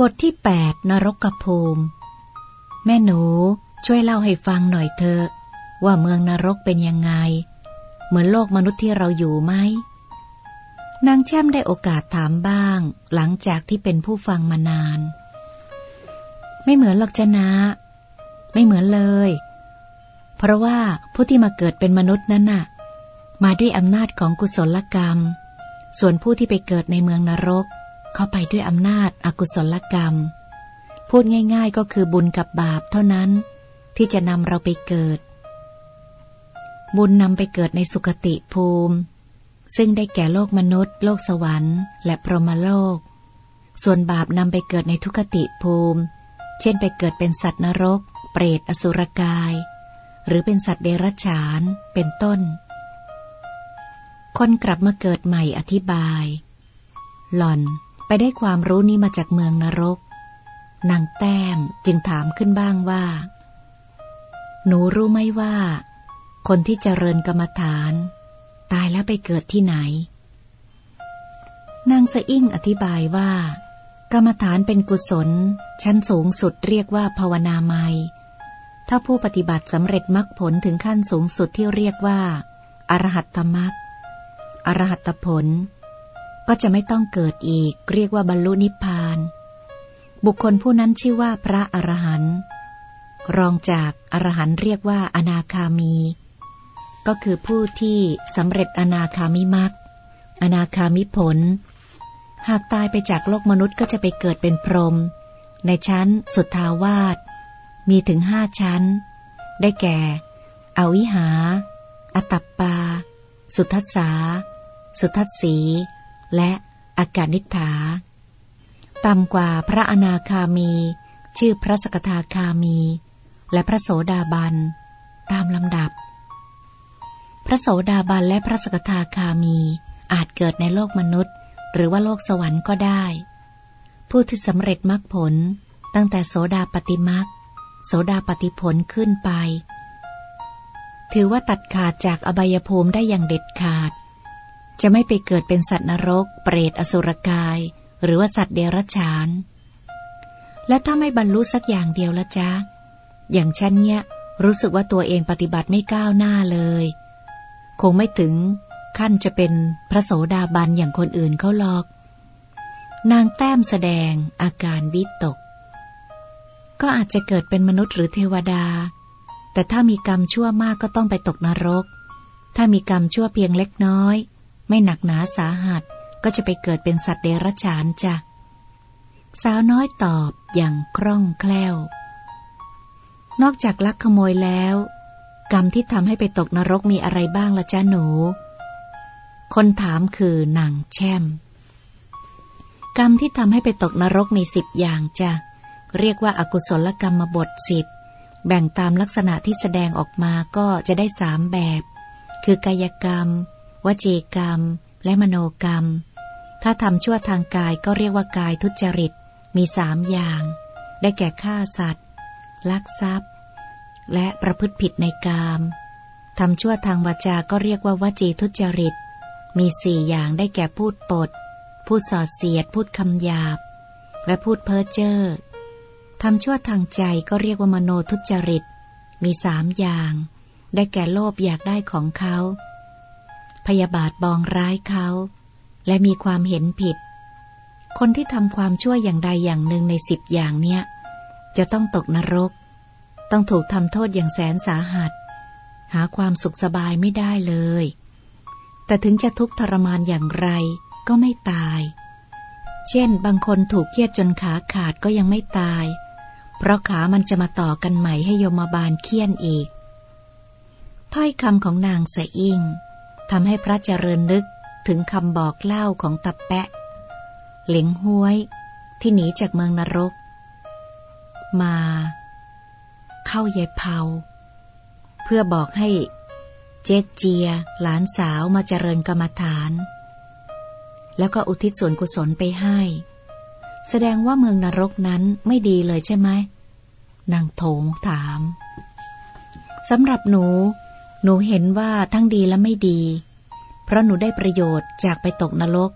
บทที่แปดนรกกภูมิ แม่หนูช่วยเล่าให้ฟังหน่อยเถอะว่าเมืองนรกเป็นยังไง เหมือนโลกมนุษย์ที่เราอยู่ไหมนางแช่มได้โอกาสถามบ้าง หลังจากที่เป็นผู้ฟังมานาน ไม่เหมือนหรอกจนะ ไม่เหมือนเลย เพราะว่าผู้ที่มาเกิดเป็นมนุษย์นั้นน่ะ มาด้วยอำนาจของกุศลกรรม ส่วนผู้ที่ไปเกิดในเมืองนรก เข้าไปด้วยอำนาจอากุศลกรรม พูดง่าย ๆก็คือบุญกับบาปเท่านั้น ที่จะนำเราไปเกิด บุญนำไปเกิดในสุคติภูมิ ซึ่งได้แก่โลกมนุษย์ โลกสวรรค์และพรหมโลก ส่วนบาปนำไปเกิดในทุกติภูมิ เช่นไปเกิดเป็นสัตว์นรก เปรตอสุรกาย หรือเป็นสัตว์เดรัจฉาน เป็นต้นคนกลับมาเกิดใหม่อธิบาย หล่อน ไปได้ความรู้นี้มาจากเมืองนรก นางแต้มจึงถามขึ้นบ้างว่า หนูรู้ไหมว่า คนที่เจริญกรรมฐาน ตายแล้วไปเกิดที่ไหน นางสะอิ่งอธิบายว่า กรรมฐานเป็นกุศล ชั้นสูงสุดเรียกว่าภาวนาไมถ้าผู้ปฏิบัติสำเร็จมรรคผลถึงขั้นสูงสุดที่เรียกว่าอรหัตตมรรคอรหัตผล ก็จะไม่ต้องเกิดอีก เรียกว่าบรรลุนิพพาน บุคคลผู้นั้นชื่อว่าพระอรหันต์รองจากอรหันต์เรียกว่าอนาคามี ก็คือผู้ที่สำเร็จอนาคามิมักอนาคามิผล หากตายไปจากโลกมนุษย์ก็จะไปเกิดเป็นพรหมในชั้นสุทธาวาสมีถึงห้าชั้น ได้แก่ อวิหา อตัปปา สุทัสสา สุทัสสี และอากานิฐาต่ำกว่าพระอนาคามี ชื่อพระสกทาคามี และพระโสดาบัน ตามลำดับ พระโสดาบันและพระสกทาคามีอาจเกิดในโลกมนุษย์ หรือว่าโลกสวรรค์ก็ได้ ผู้ที่สำเร็จมรรคผลตั้งแต่โสดาปฏิมรรคโสดาปฏิผลขึ้นไป ถือว่าตัดขาดจากอบายภูมิได้อย่างเด็ดขาด จะไม่ไปเกิดเป็นสัตว์นรก เปรตอสุรกาย หรือว่าสัตว์เดรัจฉาน และถ้าไม่บรรลุสักอย่างเดียวละจ๊ะ อย่างฉันเนี่ยรู้สึกว่าตัวเองปฏิบัติไม่ก้าวหน้าเลย คงไม่ถึงขั้นจะเป็นพระโสดาบันอย่างคนอื่นเขาหรอก นางแต้มแสดงอาการวิตก ก็อาจจะเกิดเป็นมนุษย์หรือเทวดา แต่ถ้ามีกรรมชั่วมากก็ต้องไปตกนรก ถ้ามีกรรมชั่วเพียงเล็กน้อย ไม่หนักหนาสาหัสก็จะไปเกิดเป็นสัตว์เดรัจฉานจ้ะ สาวน้อยตอบอย่างคล่องแคล่ว นอกจากลักขโมยแล้ว กรรมที่ทำให้ไปตกนรกมีอะไรบ้างละจ้าหนู คนถามคือนางแช่ม กรรมที่ทำให้ไปตกนรกมีสิบอย่างจ้ะ เรียกว่าอากุศลกรรมบทสิบแบ่งตามลักษณะที่แสดงออกมาก็จะได้สามแบบ คือกายกรรม วจีกรรม และมโนกรรม ถ้าทำชั่วทางกายก็เรียกว่ากายทุจริต มีสามอย่าง ได้แก่ฆ่าสัตว์ ลักทรัพย์ และประพฤติผิดในกามทำชั่วทางวาจาก็เรียกว่าวจีทุจริต มีสี่อย่างได้แก่พูดปด พูดสอดเสียด พูดคำหยาบ และพูดเพ้อเจ้อทำชั่วทางใจก็เรียกว่ามโนทุจริต มีสามอย่าง ได้แก่โลภอยากได้ของเขา พยาบาทบองร้ายเขา และมีความเห็นผิด คนที่ทำความชั่วอย่างใดอย่างหนึ่งในสิบอย่างเนี้ย จะต้องตกนรก ต้องถูกทำโทษอย่างแสนสาหัส หาความสุขสบายไม่ได้เลย แต่ถึงจะทุกข์ทรมานอย่างไรก็ไม่ตาย เช่น บางคนถูกเครียดจนขาขาดก็ยังไม่ตาย เพราะขามันจะมาต่อกันใหม่ให้โยมบาลเคี่ยนอีก ถ้อยคำของนางสะอิ่ง ทำให้พระเจริญนึกถึงคำบอกเล่าของตะแปะ เหลงห้วยที่หนีจากเมืองนรก มา เข้าเยเผาเพื่อบอกให้เจเจีย หลานสาวมาเจริญกรรมฐาน แล้วก็อุทิศส่วนกุศลไปให้ แสดงว่าเมืองนรกนั้นไม่ดีเลยใช่ไหมนางโถงถามสำหรับหนู หนูเห็นว่าทั้งดีและไม่ดี เพราะหนูได้ประโยชน์จากไปตกนรก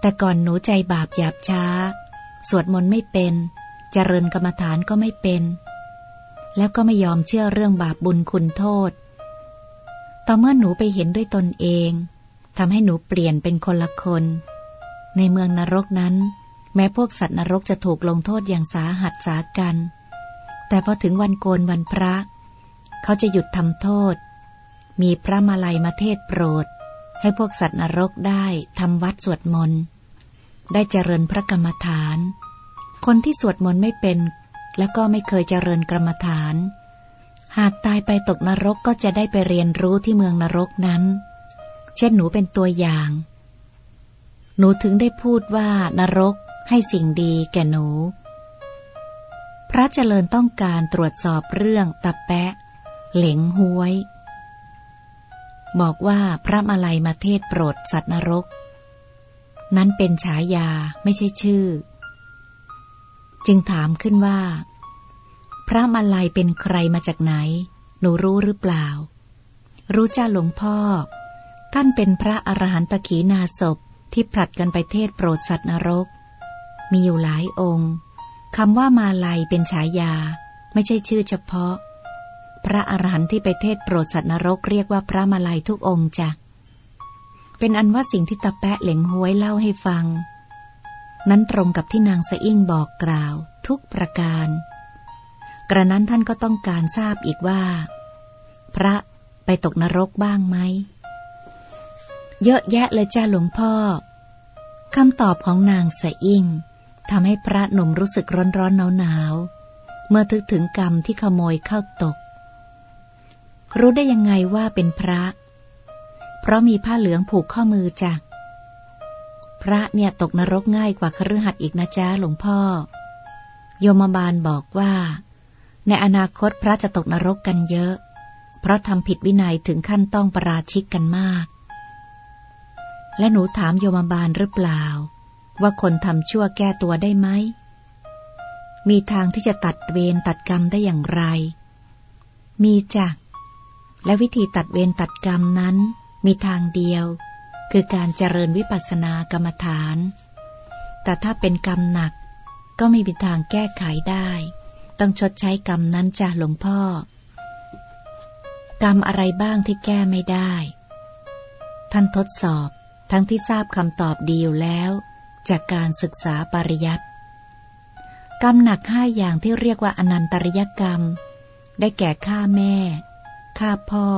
แต่ก่อนหนูใจบาปหยาบช้า สวดมนต์ไม่เป็นจเจริญกรรมฐานก็ไม่เป็น แล้วก็ไม่ยอมเชื่อเรื่องบาปบุญคุณโทษ ต่อเมื่อหนูไปเห็นด้วยตนเองทำให้หนูเปลี่ยนเป็นคนละคน ในเมืองนรกนั้น แม้พวกสัตว์นรกจะถูกลงโทษอย่างสาหัสสากัน แต่พอถึงวันโกนวันพระ เขาจะหยุดทำโทษ มีพระมาลัยมาเทศโปรด ให้พวกสัตว์นรกได้ทำวัดสวดมนต์ ได้เจริญพระกรรมฐาน คนที่สวดมนต์ไม่เป็นแล้วก็ไม่เคยเจริญกรรมฐาน หากตายไปตกนรกก็จะได้ไปเรียนรู้ที่เมืองนรกนั้น เช่นหนูเป็นตัวอย่าง หนูถึงได้พูดว่านรกให้สิ่งดีแก่หนู พระเจริญต้องการตรวจสอบเรื่องตะแปะ เหลงห้วย บอกว่าพระมาลัยมาเทศโปรดสัตว์นรก นั้นเป็นฉายาไม่ใช่ชื่อ จึงถามขึ้นว่า พระมาลัยเป็นใครมาจากไหน หนูรู้หรือเปล่า รู้จ้าหลวงพ่อ ท่านเป็นพระอรหันตขีนาศพที่ผลัดกันไปเทศโปรดสัตว์นรก มีอยู่หลายองค์คำว่ามาลัยเป็นฉายา ไม่ใช่ชื่อเฉพาะ พระอรหันต์ที่ไปเทศโปรดสัตว์นรกเรียกว่าพระมาลัยทุกองค์จ้ะ เป็นอันว่าสิ่งที่ตาแปะเหลงห้วยเล่าให้ฟัง นั้นตรงกับที่นางสะอิ่งบอกกล่าว ทุกประการ กระนั้นท่านก็ต้องการทราบอีกว่า พระไปตกนรกบ้างไหม เยอะแยะเลยจ้าหลวงพ่อคำตอบของนางสะอิ่งทำให้พระหนุ่มรู้สึกร้อนร้อนหนาวหนาวเมื่อทึกถึงกรรมที่ขโมยเข้าตก รู้ได้ยังไงว่าเป็นพระ เพราะมีผ้าเหลืองผูกข้อมือจ้ะ พระเนี่ยตกนรกง่ายกว่าครือหัดอีกนะจ๊ะหลวงพ่อ โยมบาลบอกว่า ในอนาคตพระจะตกนรกกันเยอะ เพราะทำผิดวินัยถึงขั้นต้องประราชิกกันมาก และหนูถามโยมบาลหรือเปล่า ว่าคนทำชั่วแก้ตัวได้ไหม มีทางที่จะตัดเวรตัดกรรมได้อย่างไร มีจ้ะ และวิธีตัดเวรตัดกรรมนั้นมีทางเดียว คือการเจริญวิปัสสนากรรมฐาน แต่ถ้าเป็นกรรมหนักก็ไม่มีทางแก้ไขได้ ต้องชดใช้กรรมนั้นจ้ะหลวงพ่อ กรรมอะไรบ้างที่แก้ไม่ได้ ท่านทดสอบทั้งที่ทราบคำตอบดีอยู่แล้ว จากการศึกษาปริยัติกรรมหนักห้าอย่างที่เรียกว่าอนันตริยกรรม ได้แก่ฆ่าแม่ ฆ่าพ่อ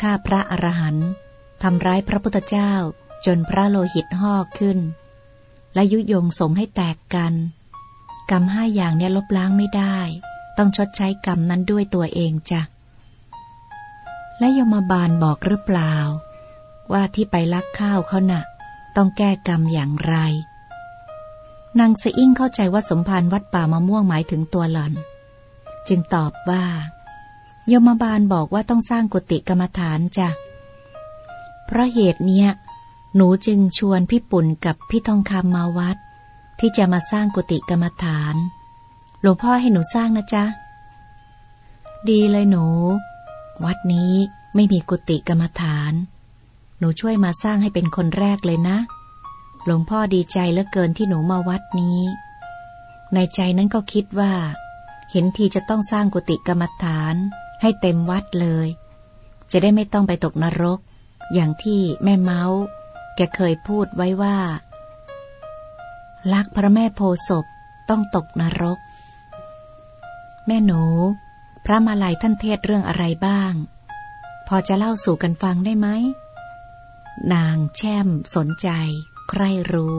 ฆ่าพระอรหันต์ทำร้ายพระพุทธเจ้าจนพระโลหิตห่อขึ้น และยุยงสงให้แตกกัน กรรมห้าอย่างเนี่ยลบล้างไม่ได้ ต้องชดใช้กรรมนั้นด้วยตัวเองจ้ะ และยมบาลบอกหรือเปล่า ว่าที่ไปลักข้าวเขานะ่ะ ต้องแก้กรรมอย่างไร นางสะอิ่งเข้าใจว่าสมภารวัดป่ามะม่วงหมายถึงตัวหล่อน จึงตอบว่า ยมบาลบอกว่าต้องสร้างกุฏิกรรมฐานจ้ะ เพราะเหตุเนี้ย หนูจึงชวนพี่ปุ่นกับพี่ทองคำมาวัด ที่จะมาสร้างกุฏิกรรมฐาน หลวงพ่อให้หนูสร้างนะจ๊ะ ดีเลยหนู วัดนี้ไม่มีกุฏิกรรมฐาน หนูช่วยมาสร้างให้เป็นคนแรกเลยนะ หลวงพ่อดีใจเหลือเกินที่หนูมาวัดนี้ ในใจนั้นก็คิดว่า เห็นทีจะต้องสร้างกุฏิกรรมฐาน ให้เต็มวัดเลย จะได้ไม่ต้องไปตกนรก อย่างที่แม่เมาส์ แกเคยพูดไว้ว่า ลักพระแม่โพศพต้องตกนรก แม่หนู พระมาลัยท่านเทศเรื่องอะไรบ้าง พอจะเล่าสู่กันฟังได้ไหม นางแช่มสนใจ ใครรู้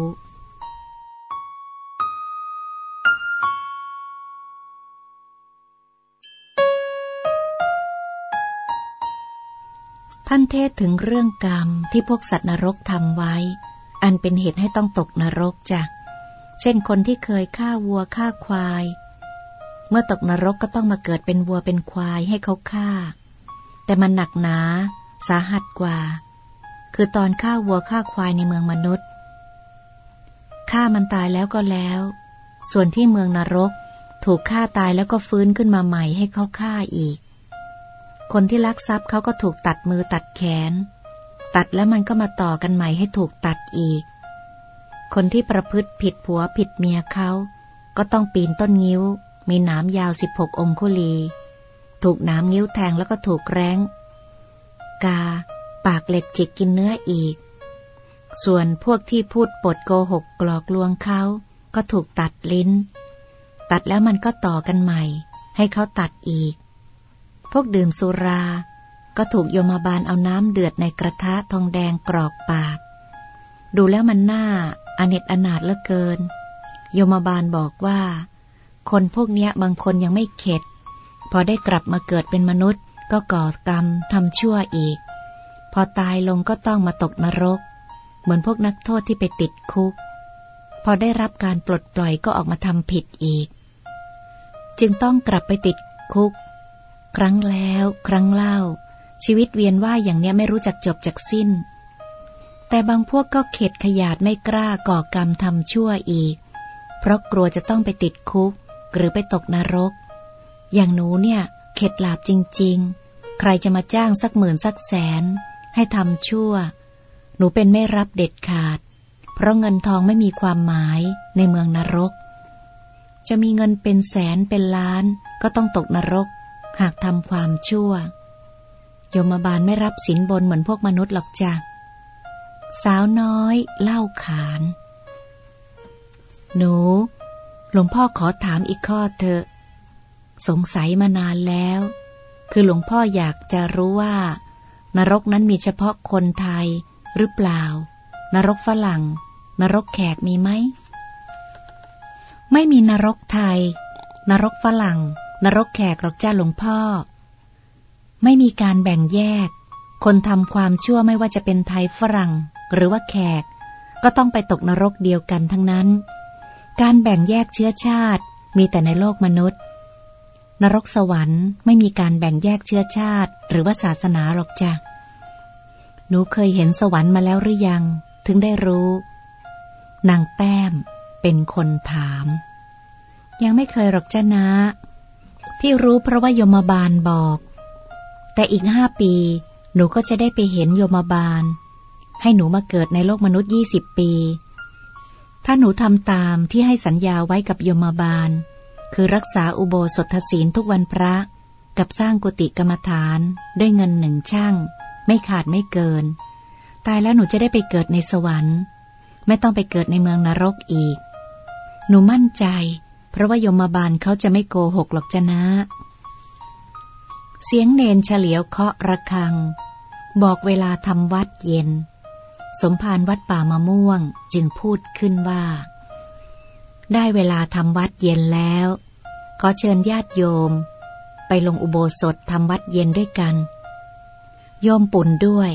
ท่านเทศถึงเรื่องกรรมที่พวกสัตว์นรกทำไว้ อันเป็นเหตุให้ต้องตกนรกจ้ะ เช่นคนที่เคยฆ่าวัวฆ่าควาย เมื่อตกนรกก็ต้องมาเกิดเป็นวัวเป็นควายให้เขาฆ่า แต่มันหนักหนา สาหัสกว่า คือตอนฆ่าวัวฆ่าควายในเมืองมนุษย์ฆ่ามันตายแล้วก็แล้ว ส่วนที่เมืองนรก ถูกฆ่าตายแล้วก็ฟื้นขึ้นมาใหม่ให้เขาฆ่าอีก คนที่ลักทรัพย์เขาก็ถูกตัดมือตัดแขน ตัดแล้วมันก็มาต่อกันใหม่ให้ถูกตัดอีก คนที่ประพฤติผิดผัวผิดเมียเขา ก็ต้องปีนต้นงิ้ว มีหนามยาวสิบหกองคุลี ถูกหนามงิ้วแทงแล้วก็ถูกแร้ง กา ปากเหล็กจิกกินเนื้ออีก ส่วนพวกที่พูดปดโกหกกลอกลวงเขา ก็ถูกตัดลิ้น ตัดแล้วมันก็ต่อกันใหม่ ให้เขาตัดอีก พวกดื่มสุรา ก็ถูกโยมบาลเอาน้ำเดือดในกระทะทองแดงกรอกปาก ดูแล้วมันน่าอเนจอนาถเหลือเกิน โยมบาลบอกว่า คนพวกเนี้ยบางคนยังไม่เข็ด พอได้กลับมาเกิดเป็นมนุษย์ก็ก่อกรรมทำชั่วอีก พอตายลงก็ต้องมาตกนรก เหมือนพวกนักโทษที่ไปติดคุก พอได้รับการปลดปล่อยก็ออกมาทำผิดอีก จึงต้องกลับไปติดคุก ครั้งแล้ว ครั้งเล่า ชีวิตเวียนว่ายอย่างเนี้ยไม่รู้จักจบจากสิ้น แต่บางพวกก็เข็ดขยาดไม่กล้าก่อกรรมทำชั่วอีก เพราะกลัวจะต้องไปติดคุก หรือไปตกนรก อย่างหนูเนี่ย เข็ดหลาบจริง ๆ ใครจะมาจ้างสักหมื่นสักแสน ให้ทำชั่ว หนูเป็นไม่รับเด็ดขาด เพราะเงินทองไม่มีความหมายในเมืองนรก จะมีเงินเป็นแสนเป็นล้านก็ต้องตกนรก หากทำความชั่ว โยมบาลไม่รับสินบนเหมือนพวกมนุษย์หรอกจ้ะสาวน้อยเล่าขาน หนู หลวงพ่อขอถามอีกข้อเถอะ สงสัยมานานแล้ว คือหลวงพ่ออยากจะรู้ว่า นรกนั้นมีเฉพาะคนไทยหรือเปล่า นรกฝรั่ง นรกแขกมีไหม ไม่มีนรกไทย นรกฝรั่ง นรกแขกหรอกจ้าหลวงพ่อ ไม่มีการแบ่งแยก คนทำความชั่วไม่ว่าจะเป็นไทยฝรั่ง หรือว่าแขก ก็ต้องไปตกนรกเดียวกันทั้งนั้น การแบ่งแยกเชื้อชาติมีแต่ในโลกมนุษย์ นรกสวรรค์ไม่มีการแบ่งแยกเชื้อชาติ หรือว่าศาสนาหรอกจ้ะหนูเคยเห็นสวรรค์มาแล้วหรือยัง ถึงได้รู้นางแต้มเป็นคนถาม ยังไม่เคยหรอกจ้านะ ที่รู้เพราะว่ายมบาลบอก แต่อีกห้าปี หนูก็จะได้ไปเห็นยมบาล ให้หนูมาเกิดในโลกมนุษย์ยี่สิบปี ถ้าหนูทำตามที่ให้สัญญาไว้กับโยมบาล คือรักษาอุโบสถศีลทุกวันพระกับสร้างกุฏิกรรมฐานด้วยเงินหนึ่งช่าง ไม่ขาดไม่เกิน ตายแล้วหนูจะได้ไปเกิดในสวรรค์ ไม่ต้องไปเกิดในเมืองนรกอีก หนูมั่นใจ เพราะว่ายมบาลเขาจะไม่โกหกหรอกจ้นะ เสียงเนนเฉลียวเคาะระฆัง บอกเวลาทำวัดเย็น สมภารวัดป่ามะม่วงจึงพูดขึ้นว่า ได้เวลาทำวัดเย็นแล้ว ขอเชิญญาติโยม ไปลงอุโบสถทำวัดเย็นด้วยกัน โยมปุ่นด้วย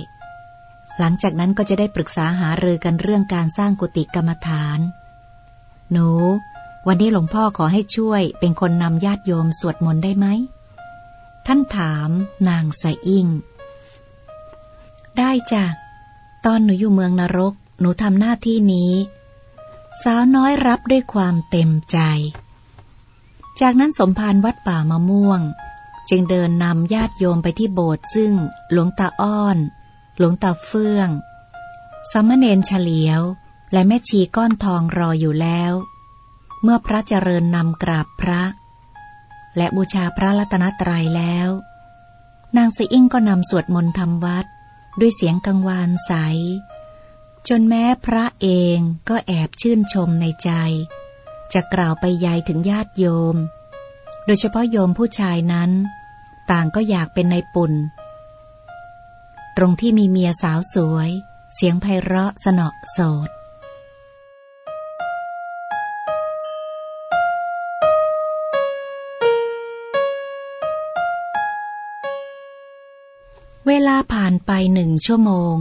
หลังจากนั้นก็จะได้ปรึกษาหารือกันเรื่องการสร้างกุฏิกรรมฐาน หนู วันนี้หลวงพ่อขอให้ช่วยเป็นคนนำญาติโยมสวดมนต์ได้ไหม ท่านถามนางสอิ่งได้จ้ะ ตอนหนูอยู่เมืองนรก หนูทำหน้าที่นี้ สาวน้อยรับด้วยความเต็มใจ จากนั้นสมภารวัดป่ามะม่วง จึงเดินนำญาติโยมไปที่โบสถ์ซึ่งหลวงตาอ้อน หลวงตาเฟื่องสมณเณรเฉลียว และแม่ชีก้อนทองรออยู่แล้ว เมื่อพระเจริญนำกราบพระ และบูชาพระรัตนตรัยแล้ว นางสีอิ่งก็นำสวดมนต์ทำวัด ด้วยเสียงกังวานใส จนแม้พระเองก็แอบชื่นชมในใจ จะกล่าวไปยายถึงญาติโยม โดยเฉพาะโยมผู้ชายนั้น ต่างก็อยากเป็นในปุ่น ตรงที่มีเมียสาวสวย เสียงไพเราะสนอโสด ลาผ่านไปหนึ่งชั่วโมง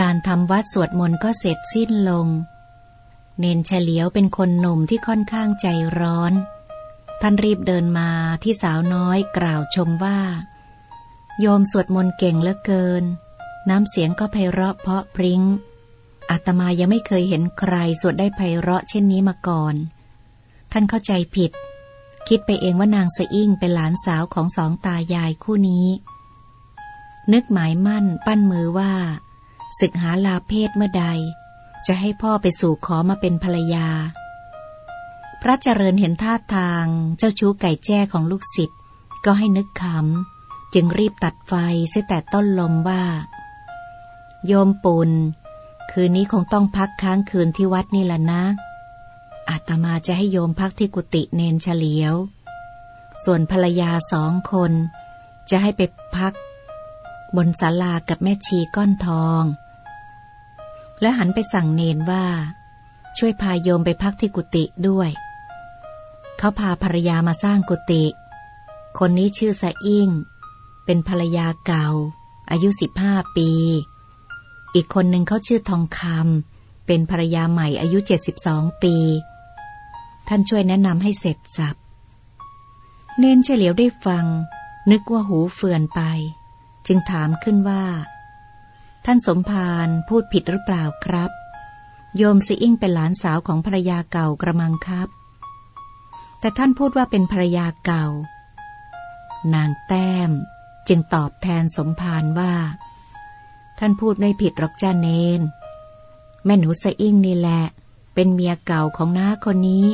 การทำวัดสวดมนต์ก็เสร็จสิ้นลง เนนเฉลียวเป็นคนหนุ่มที่ค่อนข้างใจร้อน ท่านรีบเดินมาที่สาวน้อยกล่าวชมว่า โยมสวดมนต์เก่งเหลือเกิน น้ำเสียงก็ไพเราะเพาะพริง้งอาตมายังไม่เคยเห็นใครสวดได้ไพเราะเช่นนี้มาก่อน ท่านเข้าใจผิด คิดไปเองว่านางสะอิ่งเป็นหลานสาวของสองตายายคู่นี้ นึกหมายมั่นปั้นมือว่า ศึกหาลาเพศเมื่อใด จะให้พ่อไปสู่ขอมาเป็นภรรยา พระเจริญเห็นท่าทางเจ้าชู้ไก่แจ้ของลูกศิษย์ก็ให้นึกขำจึงรีบตัดไฟเสียแต่ต้นลมว่า โยมปุณคืนนี้คงต้องพักค้างคืนที่วัดนี่ละนะ อาตมาจะให้โยมพักที่กุฏิเนนเฉลียว ส่วนภรรยาสองคน จะให้ไปพัก บนศาลากับแม่ชีก้อนทอง และหันไปสั่งเนนว่า ช่วยพาโยมไปพักที่กุฏิด้วย เขาพาภรรยามาสร้างกุฏิคนนี้ชื่อสะอิ่ง เป็นภรรยาเก่า อายุสิบห้าปี อีกคนหนึ่งเขาชื่อทองคำเป็นภรรยาใหม่อายุเจ็ดสิบสองปี ท่านช่วยแนะนำให้เสร็จสับ เนนเฉลียวได้ฟัง นึกว่าหูเฟื่อนไป จึงถามขึ้นว่า ท่านสมภารพูดผิดหรือเปล่าครับ โยมซีอิ่งเป็นหลานสาวของภรรยาเก่ากระมังครับ แต่ท่านพูดว่าเป็นภรรยาเก่า นางแต้ม จึงตอบแทนสมภารว่า ท่านพูดไม่ผิดหรอกจ้าเนน แม่หนูสะอิ่งนี่แหละ เป็นเมียเก่าของน้าคนนี้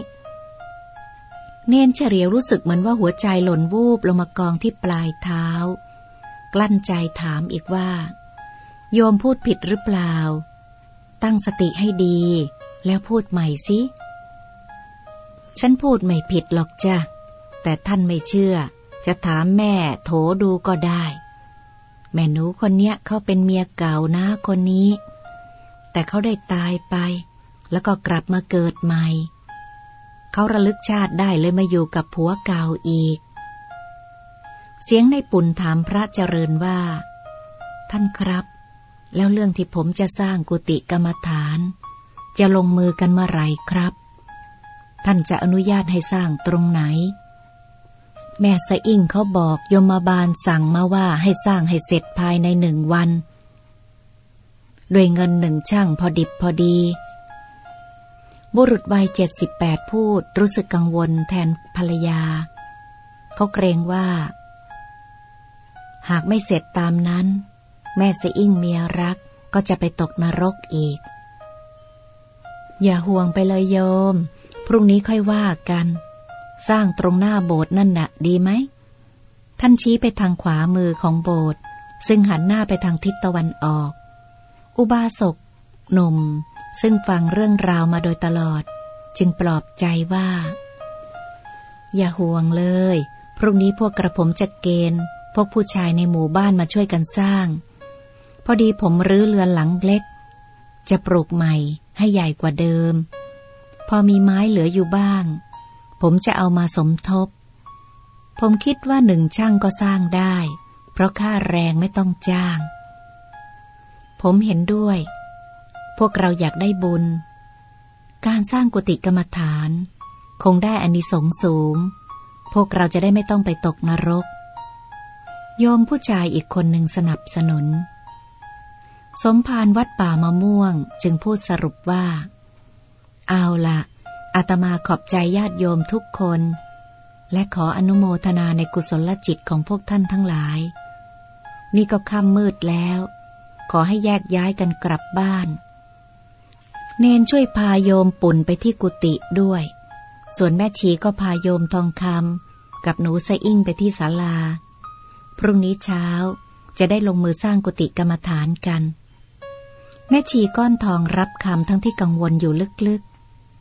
เนนเฉลียวรู้สึกเหมือนว่าหัวใจหล่นวูบลงมากองที่ปลายเท้า กลั้นใจถามอีกว่า โยมพูดผิดหรือเปล่า ตั้งสติให้ดี แล้วพูดใหม่สิฉันพูดไม่ผิดหรอกจ้ะ แต่ท่านไม่เชื่อ จะถามแม่โถดูก็ได้ แม่หนูคนเนี้ยเขาเป็นเมียเก่านะคนนี้ แต่เขาได้ตายไป แล้วก็กลับมาเกิดใหม่ เขาระลึกชาติได้เลยมาอยู่กับผัวเก่าอีก เสียงในปุ่นถามพระเจริญว่า ท่านครับ แล้วเรื่องที่ผมจะสร้างกุฏิกรรมฐาน จะลงมือกันเมื่อไรครับ ท่านจะอนุญาตให้สร้างตรงไหน แม่สะอิ่งเขาบอกยมบาลสั่งมาว่าให้สร้างให้เสร็จภายในหนึ่งวันด้วยเงินหนึ่งช่างพอดิบพอดี บุรุษวัยเจ็ดสิบแปดพูดรู้สึกกังวลแทนภรรยา เขาเกรงว่า หากไม่เสร็จตามนั้น แม่สอิ่งเมียรักก็จะไปตกนรกอีก อย่าห่วงไปเลยโยม พรุ่งนี้ค่อยว่ากัน สร้างตรงหน้าโบสถ์นั่นน่ะดีไหม ท่านชี้ไปทางขวามือของโบสถ์ซึ่งหันหน้าไปทางทิศตะวันออก อุบาสกหนุ่ม ซึ่งฟังเรื่องราวมาโดยตลอด จึงปลอบใจว่า อย่าห่วงเลย พรุ่งนี้พวกกระผมจะเกณฑ์ วกผู้ชายในหมู่บ้านมาช่วยกันสร้าง พอดีผมรื้อเรือนหลังเล็ก จะปลูกใหม่ให้ใหญ่กว่าเดิม พอมีไม้เหลืออยู่บ้าง ผมจะเอามาสมทบ ผมคิดว่าหนึ่งช่างก็สร้างได้ เพราะค่าแรงไม่ต้องจ้าง ผมเห็นด้วย พวกเราอยากได้บุญ การสร้างกุฏิกรรมฐาน คงได้อานิสงส์สูง พวกเราจะได้ไม่ต้องไปตกนรก โยมผู้ชายอีกคนหนึ่งสนับสนุน สมภารวัดป่ามะม่วงจึงพูดสรุปว่า เอาละอาตมาขอบใจญาติโยมทุกคน และขออนุโมทนาในกุศลจิตของพวกท่านทั้งหลาย นี่ก็ค่ำมืดแล้ว ขอให้แยกย้ายกันกลับบ้าน เนนช่วยพาโยมปุ่นไปที่กุฏิด้วย ส่วนแม่ชีก็พาโยมทองคำกับหนูสะอิ่งไปที่ศาลา พรุ่งนี้เช้าจะได้ลงมือสร้างกุฏิกรรมฐานกัน แม่ชีก้อนทองรับคำทั้งที่กังวลอยู่ลึก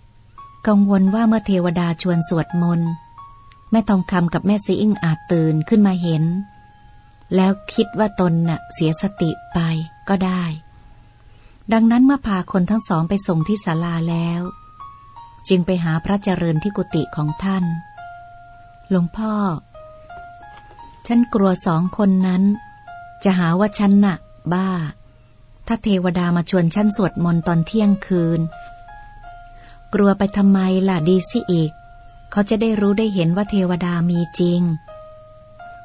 ๆ กังวลว่าเมื่อเทวดาชวนสวดมนต์แม่ทองคำกับแม่ซีอิ่งอาจตื่นขึ้นมาเห็น แล้วคิดว่าตนน่ะเสียสติไปก็ได้ ดังนั้นเมื่อพาคนทั้งสองไปส่งที่ศาลาแล้ว จึงไปหาพระเจริญที่กุฏิของท่าน หลวงพ่อ ฉันกลัวสองคนนั้น จะหาว่าฉันน่ะบ้า ถ้าเทวดามาชวนฉันสวดมนต์ตอนเที่ยงคืน กลัวไปทำไมล่ะดีสิอีก เขาจะได้รู้ได้เห็นว่าเทวดามีจริง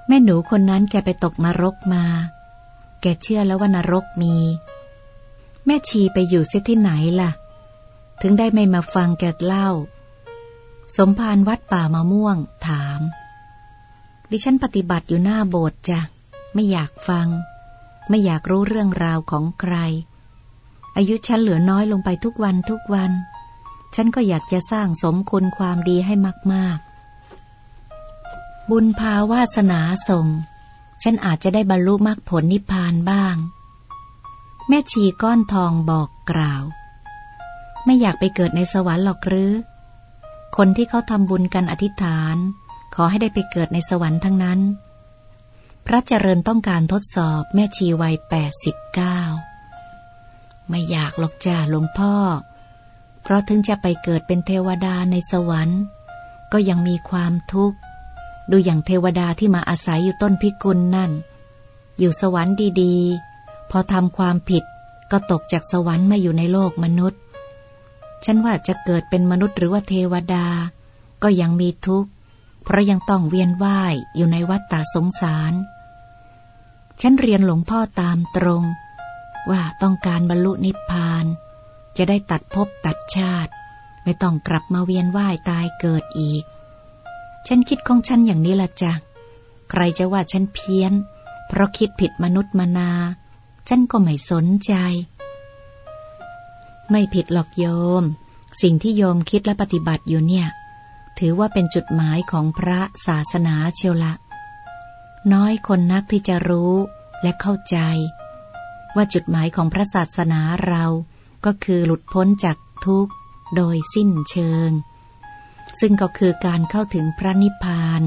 แม่หนูคนนั้นแกไปตกนรกมา แกเชื่อแล้วว่านรกมี แม่ชีไปอยู่เสียที่ไหนล่ะ ถึงได้ไม่มาฟังแกเล่า สมภารวัดป่ามะม่วงถาม ดิฉันปฏิบัติอยู่หน้าโบสถ์จ้ะ ไม่อยากฟัง ไม่อยากรู้เรื่องราวของใคร อายุฉันเหลือน้อยลงไปทุกวันทุกวัน ฉันก็อยากจะสร้างสมคุณความดีให้มาก ๆ บุญพาวาสนาส่ง ฉันอาจจะได้บรรลุมรรคผลนิพพานบ้าง แม่ชีก้อนทองบอกกล่าว ไม่อยากไปเกิดในสวรรค์หรอกหรือคนที่เขาทำบุญกันอธิษฐาน ขอให้ได้ไปเกิดในสวรรค์ทั้งนั้น พระเจริญต้องการทดสอบแม่ชีวัยแปดสิบเก้าไม่อยากหรอกจ้าหลวงพ่อ เพราะถึงจะไปเกิดเป็นเทวดาในสวรรค์ ก็ยังมีความทุกข์ ดูอย่างเทวดาที่มาอาศัยอยู่ต้นพิกุลนั่น อยู่สวรรค์ดีๆ พอทำความผิดก็ตกจากสวรรค์มาอยู่ในโลกมนุษย์ ฉันว่าจะเกิดเป็นมนุษย์หรือว่าเทวดา ก็ยังมีทุกข์ เพราะยังต้องเวียนว่ายอยู่ในวัฏฏะสงสาร ฉันเรียนหลวงพ่อตามตรง ว่าต้องการบรรลุนิพพาน จะได้ตัดภพตัดชาติ ไม่ต้องกลับมาเวียนว่ายตายเกิดอีก ฉันคิดของฉันอย่างนี้ละจ้ะ ใครจะว่าฉันเพี้ยน เพราะคิดผิดมนุษย์มานา ฉันก็ไม่สนใจ ไม่ผิดหรอกโยม สิ่งที่โยมคิดและปฏิบัติอยู่เนี่ย ถือว่าเป็นจุดหมายของพระศาสนาเชียวละ น้อยคนนักที่จะรู้และเข้าใจ ว่าจุดหมายของพระศาสนาเราก็คือหลุดพ้นจากทุกข์โดยสิ้นเชิง ซึ่งก็คือการเข้าถึงพระนิพพาน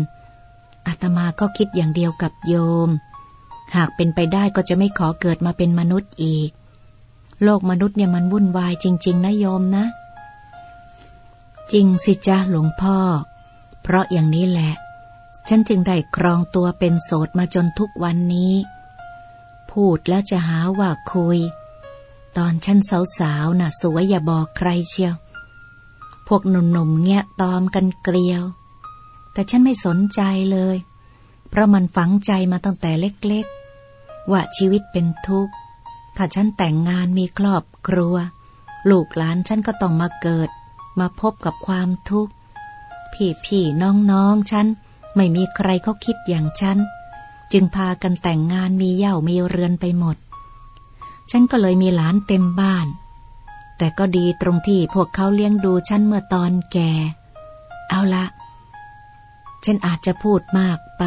อาตมาก็คิดอย่างเดียวกับโยม หากเป็นไปได้ก็จะไม่ขอเกิดมาเป็นมนุษย์อีก โลกมนุษย์เนี่ยมันวุ่นวายจริง ๆ นะโยมนะ จริงสิจ้าหลวงพ่อ เพราะอย่างนี้แหละ ฉันจึงได้ครองตัวเป็นโสดมาจนทุกวันนี้ พูดแล้วจะหาว่าคุย ตอนฉันสาวๆน่ะสวยอย่าบอกใครเชียว พวกหนุ่มๆเงี้ยตอมกันเกลียว แต่ฉันไม่สนใจเลย เพราะมันฝังใจมาตั้งแต่เล็กๆ ว่าชีวิตเป็นทุกข์ ถ้าฉันแต่งงานมีครอบครัว ลูกหลานฉันก็ต้องมาเกิด มาพบกับความทุกข์ พี่ๆน้องๆฉัน ไม่มีใครเขาคิดอย่างฉัน จึงพากันแต่งงานมีเย่ามีเรือนไปหมด ฉันก็เลยมีหลานเต็มบ้าน แต่ก็ดีตรงที่พวกเขาเลี้ยงดูฉันเมื่อตอนแก่ เอาละฉันอาจจะพูดมากไป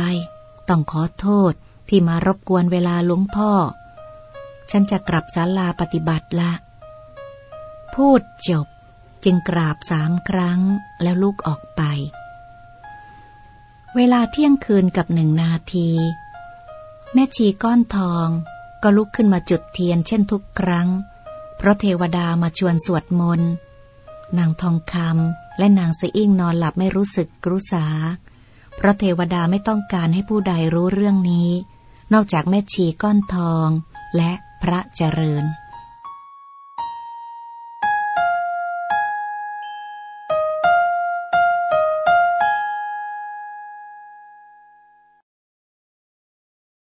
ต้องขอโทษที่มารบกวนเวลาหลวงพ่อ ฉันจะกลับศาลาปฏิบัติละ พูดจบ จึงกราบสามครั้งแล้วลุกออกไป เวลาเที่ยงคืนกับหนึ่งนาที แม่ชีก้อนทองก็ลุกขึ้นมาจุดเทียนเช่นทุกครั้ง เพราะเทวดามาชวนสวดมนต์นางทองคำและนางเสอิ่งนอนหลับไม่รู้สึกรู้สา เพราะเทวดาไม่ต้องการให้ผู้ใดรู้เรื่องนี้ นอกจากแม่ชีก้อนทองและพระเจริญ